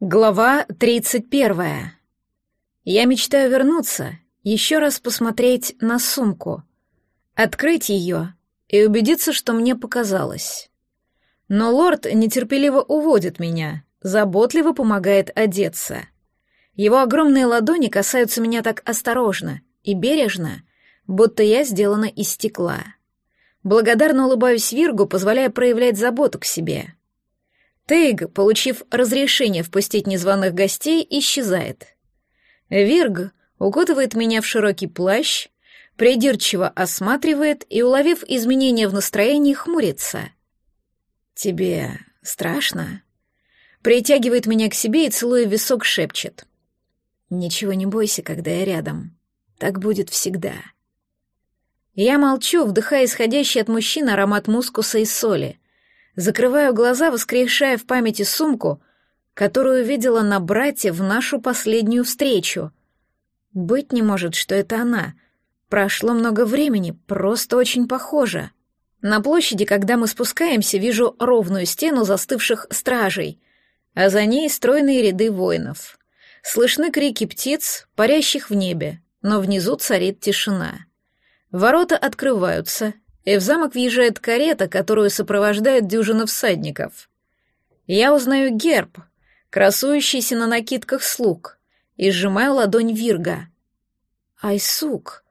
Глава 31. Я мечтаю вернуться, еще раз посмотреть на сумку, открыть ее и убедиться, что мне показалось. Но лорд нетерпеливо уводит меня, заботливо помогает одеться. Его огромные ладони касаются меня так осторожно и бережно, будто я сделана из стекла. Благодарно улыбаюсь Виргу, позволяя проявлять заботу к себе — Тейг, получив разрешение впустить незваных гостей, исчезает. Вирг укутывает меня в широкий плащ, придирчиво осматривает и, уловив изменения в настроении, хмурится. «Тебе страшно?» Притягивает меня к себе и, целуя висок, шепчет. «Ничего не бойся, когда я рядом. Так будет всегда». Я молчу, вдыхая исходящий от мужчин аромат мускуса и соли — Закрываю глаза, воскрешая в памяти сумку, которую видела на брате в нашу последнюю встречу. Быть не может, что это она. Прошло много времени, просто очень похоже. На площади, когда мы спускаемся, вижу ровную стену застывших стражей, а за ней стройные ряды воинов. Слышны крики птиц, парящих в небе, но внизу царит тишина. Ворота открываются, и в замок въезжает карета, которую сопровождает дюжина всадников. Я узнаю герб, красующийся на накидках слуг, и сжимаю ладонь Вирга. Айсук.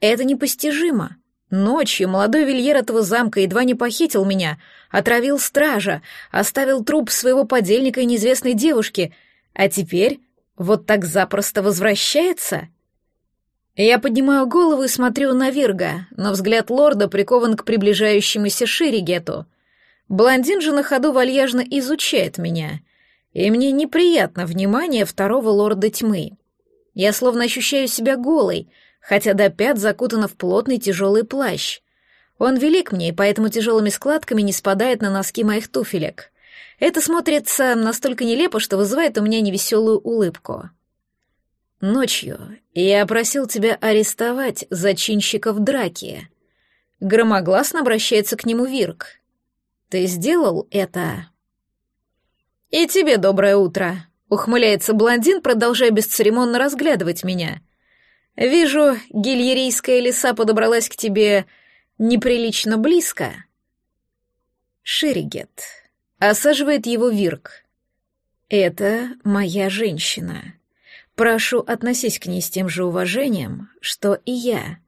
Это непостижимо. Ночью молодой вильер этого замка едва не похитил меня, отравил стража, оставил труп своего подельника и неизвестной девушки, а теперь вот так запросто возвращается — я поднимаю голову и смотрю на Вирга, но взгляд лорда прикован к приближающемуся Ширигету. Блондин же на ходу вальяжно изучает меня, и мне неприятно внимание второго лорда тьмы. Я словно ощущаю себя голой, хотя до пят закутана в плотный тяжелый плащ. Он велик мне, и поэтому тяжелыми складками не спадает на носки моих туфелек. Это смотрится настолько нелепо, что вызывает у меня невеселую улыбку. Ночью я просил тебя арестовать зачинщиков драки. Громогласно обращается к нему Вирк. Ты сделал это? И тебе доброе утро, ухмыляется блондин, продолжая бесцеремонно разглядывать меня. Вижу, гильерийская лиса подобралась к тебе неприлично близко. Шеригет. Осаживает его Вирк. Это моя женщина. Прошу, относись к ней с тем же уважением, что и я.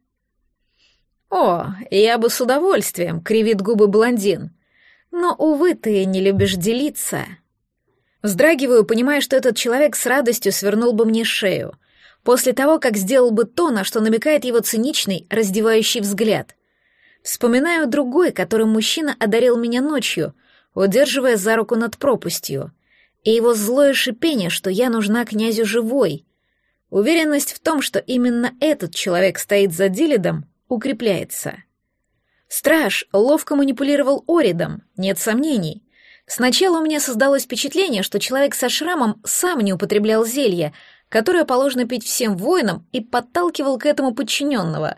О, я бы с удовольствием, кривит губы блондин. Но, увы, ты не любишь делиться. Вздрагиваю, понимая, что этот человек с радостью свернул бы мне шею, после того, как сделал бы то, на что намекает его циничный, раздевающий взгляд. Вспоминаю другой, которым мужчина одарил меня ночью, удерживая за руку над пропастью и его злое шипение, что я нужна князю живой. Уверенность в том, что именно этот человек стоит за Дилидом, укрепляется. Страж ловко манипулировал Оридом, нет сомнений. Сначала у меня создалось впечатление, что человек со шрамом сам не употреблял зелье, которое положено пить всем воинам, и подталкивал к этому подчиненного.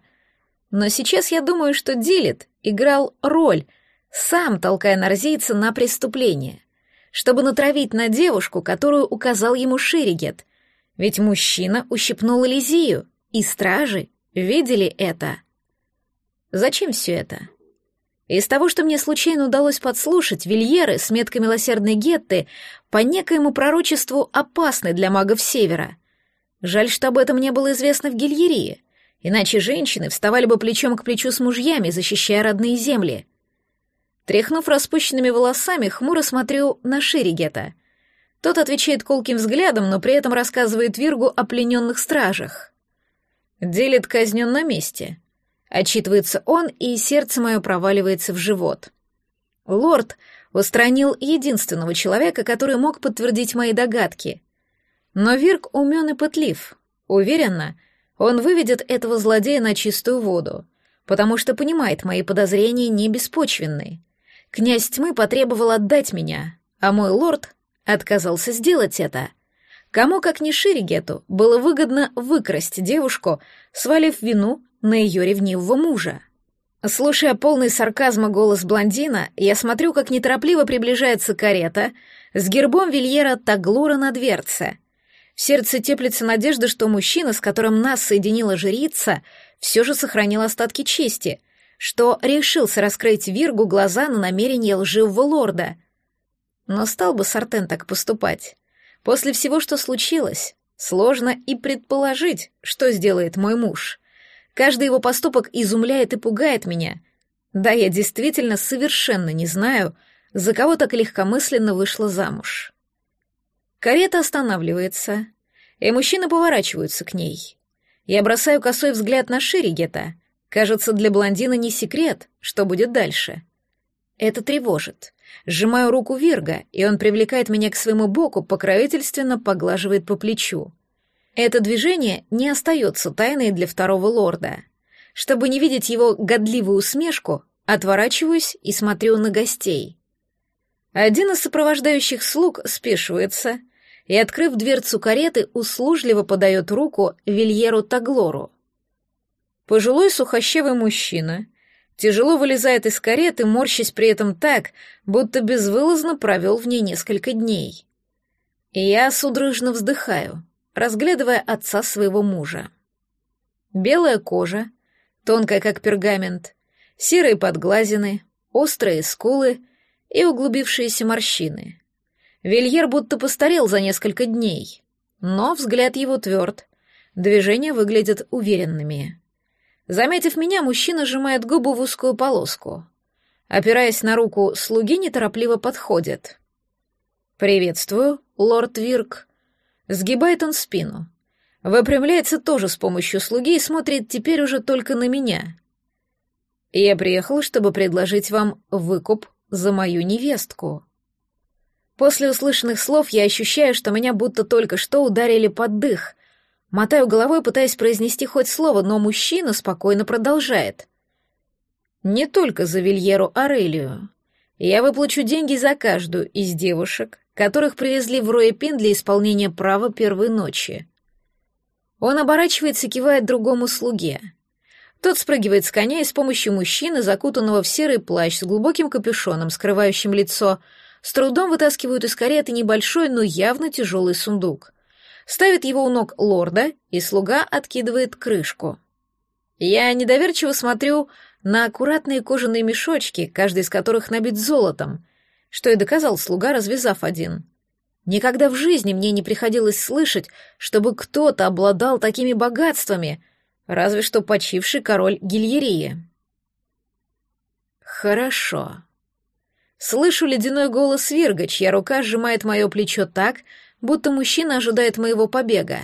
Но сейчас я думаю, что Дилид играл роль, сам толкая нарзийца на преступление чтобы натравить на девушку, которую указал ему Ширигет. Ведь мужчина ущипнул Элизию, и стражи видели это. Зачем все это? Из того, что мне случайно удалось подслушать, вильеры с меткой милосердной Гетты по некоему пророчеству опасны для магов Севера. Жаль, что об этом не было известно в Гильерии, иначе женщины вставали бы плечом к плечу с мужьями, защищая родные земли. Тряхнув распущенными волосами, хмуро смотрю на Ширигета. Тот отвечает колким взглядом, но при этом рассказывает Виргу о плененных стражах. Делит казнен на месте. Отчитывается он, и сердце мое проваливается в живот. Лорд устранил единственного человека, который мог подтвердить мои догадки. Но Вирг умен и пытлив. Уверенно, он выведет этого злодея на чистую воду, потому что понимает, мои подозрения не беспочвенные. Князь тьмы потребовал отдать меня, а мой лорд отказался сделать это. Кому, как ни Ширигету, было выгодно выкрасть девушку, свалив вину на ее ревнивого мужа. Слушая полный сарказма голос блондина, я смотрю, как неторопливо приближается карета с гербом Вильера Таглура на дверце. В сердце теплится надежда, что мужчина, с которым нас соединила жрица, все же сохранил остатки чести, что решился раскрыть Виргу глаза на намерение лживого лорда. Но стал бы Сартен так поступать. После всего, что случилось, сложно и предположить, что сделает мой муж. Каждый его поступок изумляет и пугает меня. Да, я действительно совершенно не знаю, за кого так легкомысленно вышла замуж. Карета останавливается, и мужчины поворачиваются к ней. Я бросаю косой взгляд на Ширигета. Кажется, для блондина не секрет, что будет дальше. Это тревожит. Сжимаю руку Вирга, и он привлекает меня к своему боку, покровительственно поглаживает по плечу. Это движение не остается тайной для второго лорда. Чтобы не видеть его годливую усмешку, отворачиваюсь и смотрю на гостей. Один из сопровождающих слуг спешивается и, открыв дверцу кареты, услужливо подает руку Вильеру Таглору. Пожилой сухощавый мужчина тяжело вылезает из кареты, морщась при этом так, будто безвылазно провел в ней несколько дней. И я судорожно вздыхаю разглядывая отца своего мужа. Белая кожа, тонкая как пергамент, серые подглазины, острые скулы и углубившиеся морщины. Вильер будто постарел за несколько дней, но взгляд его тверд, движения выглядят уверенными. Заметив меня, мужчина сжимает губу в узкую полоску. Опираясь на руку слуги, неторопливо подходит. «Приветствую, лорд Вирк», Сгибает он спину. Выпрямляется тоже с помощью слуги и смотрит теперь уже только на меня. Я приехал, чтобы предложить вам выкуп за мою невестку. После услышанных слов я ощущаю, что меня будто только что ударили под дых. Мотаю головой, пытаясь произнести хоть слово, но мужчина спокойно продолжает. Не только за Вильеру Арелию. Я выплачу деньги за каждую из девушек, которых привезли в Роепин для исполнения права первой ночи. Он оборачивается и кивает другому слуге. Тот спрыгивает с коня и с помощью мужчины, закутанного в серый плащ с глубоким капюшоном, скрывающим лицо, с трудом вытаскивают из кареты небольшой, но явно тяжелый сундук. Ставит его у ног лорда, и слуга откидывает крышку. Я недоверчиво смотрю на аккуратные кожаные мешочки, каждый из которых набит золотом, что и доказал слуга, развязав один. Никогда в жизни мне не приходилось слышать, чтобы кто-то обладал такими богатствами, разве что почивший король Гильерии. Хорошо. Слышу ледяной голос Вирга, чья рука сжимает мое плечо так, будто мужчина ожидает моего побега.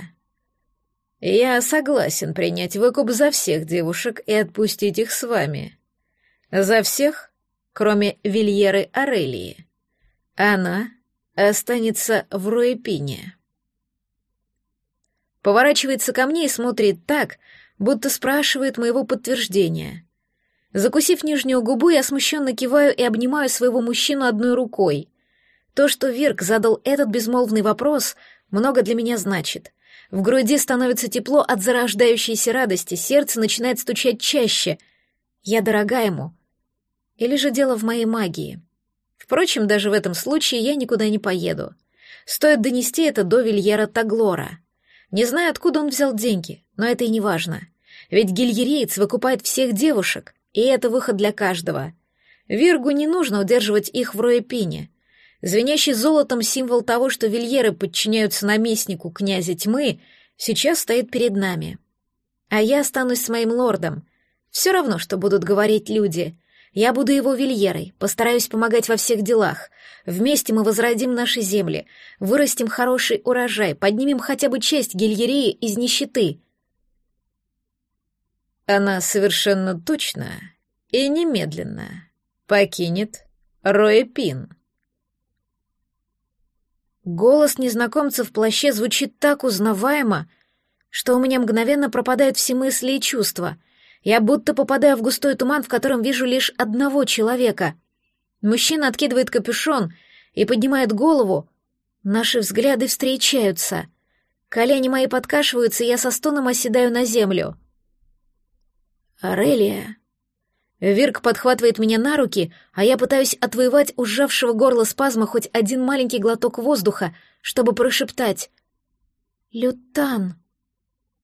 Я согласен принять выкуп за всех девушек и отпустить их с вами. За всех, кроме Вильеры Арелии. Она останется в Руэпине. Поворачивается ко мне и смотрит так, будто спрашивает моего подтверждения. Закусив нижнюю губу, я смущенно киваю и обнимаю своего мужчину одной рукой. То, что Вирк задал этот безмолвный вопрос, много для меня значит. В груди становится тепло от зарождающейся радости, сердце начинает стучать чаще. Я дорога ему, или же дело в моей магии? Впрочем, даже в этом случае я никуда не поеду. Стоит донести это до Вильера Таглора. Не знаю, откуда он взял деньги, но это и не важно. Ведь гильереец выкупает всех девушек, и это выход для каждого. Виргу не нужно удерживать их в Роепине. Звенящий золотом символ того, что вильеры подчиняются наместнику князя тьмы, сейчас стоит перед нами. А я останусь с моим лордом. Все равно, что будут говорить люди. Я буду его вильерой, постараюсь помогать во всех делах. Вместе мы возродим наши земли, вырастим хороший урожай, поднимем хотя бы честь гильерии из нищеты. Она совершенно точно и немедленно покинет Роепин. Голос незнакомца в плаще звучит так узнаваемо, что у меня мгновенно пропадают все мысли и чувства — я будто попадаю в густой туман, в котором вижу лишь одного человека. Мужчина откидывает капюшон и поднимает голову. Наши взгляды встречаются. Колени мои подкашиваются, и я со стоном оседаю на землю. «Арелия!» Вирк подхватывает меня на руки, а я пытаюсь отвоевать у сжавшего горло спазма хоть один маленький глоток воздуха, чтобы прошептать. «Лютан!»